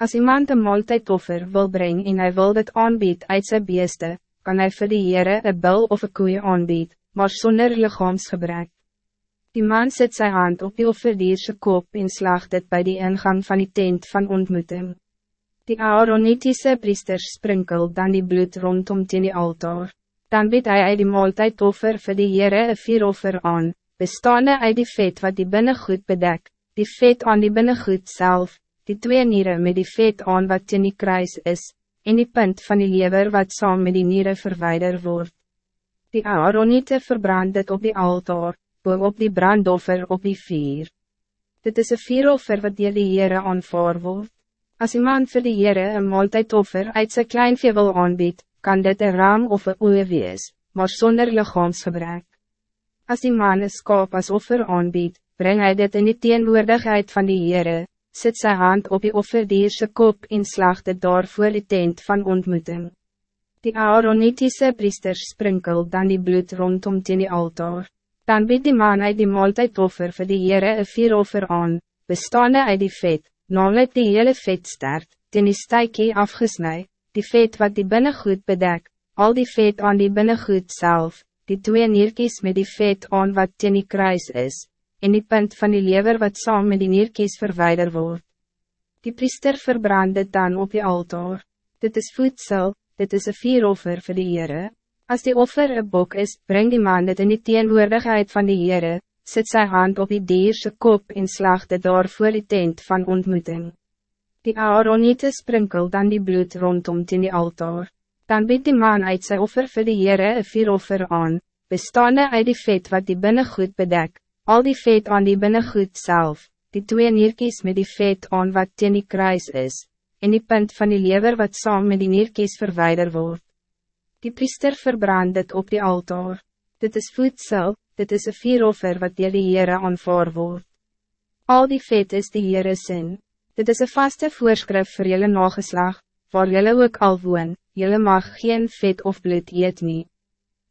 Als iemand een maaltijdoffer wil brengen en hij wil dit aanbied uit zijn beeste, kan hij voor die Heere een bil of een koeie aanbied, maar zonder lichaamsgebrek. Die man zet zijn hand op die offerdierse kop en slag dit bij die ingang van die tent van ontmoeting. Die Aaronitiese priesters sprinkel dan die bloed rondom teen die altaar. Dan biedt hij uit die maaltijdoffer voor die Heere een vieroffer aan, bestaande uit die vet wat die binnengoed bedek, die vet aan die binnengoed zelf, die twee nieren met die vet aan wat teen die kruis is, en die punt van die lever wat saam met die nieren verwijder wordt. Die Aaronite verbrand dit op die altaar, boven op die brandoffer op die vier. Dit is een vieroffer wat dier die Heere aanvaar word. As iemand vir die Heere een maaltijdoffer uit sy kleinvee wil aanbied, kan dit een ram of een oe wees, maar zonder lichaamsgebrek. Als die man een skaap as offer aanbied, breng hij dit in die teenwoordigheid van die Heere, zet zijn hand op die offerdierse kop en slag dit daar voor die tent van ontmoeting. Die Aaronitiese priesters sprinkel dan die bloed rondom teen die altaar. Dan biedt die man uit die maaltijdoffer vir die Heere een vieroffer aan, bestaande uit die vet, namelijk die hele vet stert, teen die stijkie afgesnij, die vet wat die binnengoed bedek, al die vet aan die binnengoed zelf, die twee nierkies met die vet aan wat teen die kruis is, en die punt van die lever wat saam met die nierkies verwijder word. Die priester verbrand dit dan op die altaar. Dit is voedsel, dit is een vieroffer voor die Heere. Als die offer een bok is, breng die man dit in die teenwoordigheid van die Heere, zet sy hand op die dierse kop en slag dit daar voor die tent van ontmoeting. Die Aaronite sprinkel dan die bloed rondom teen die altaar. Dan biedt die man uit sy offer vir die Heere een vieroffer aan, bestaande uit die vet wat die binnengoed bedek, al die vet aan die binnengoed zelf, die twee nierkies met die vet aan wat teen die kruis is, en die punt van die lever wat saam met die nierkies verwijder wordt. Die priester verbrand dit op die altaar. Dit is voedsel, dit is een vieroffer wat dier die Heere aanvaar word. Al die vet is die Heere sin. Dit is een vaste voorschrift voor jullie nageslag, waar jullie ook al woon, jullie mag geen vet of bloed eet nie.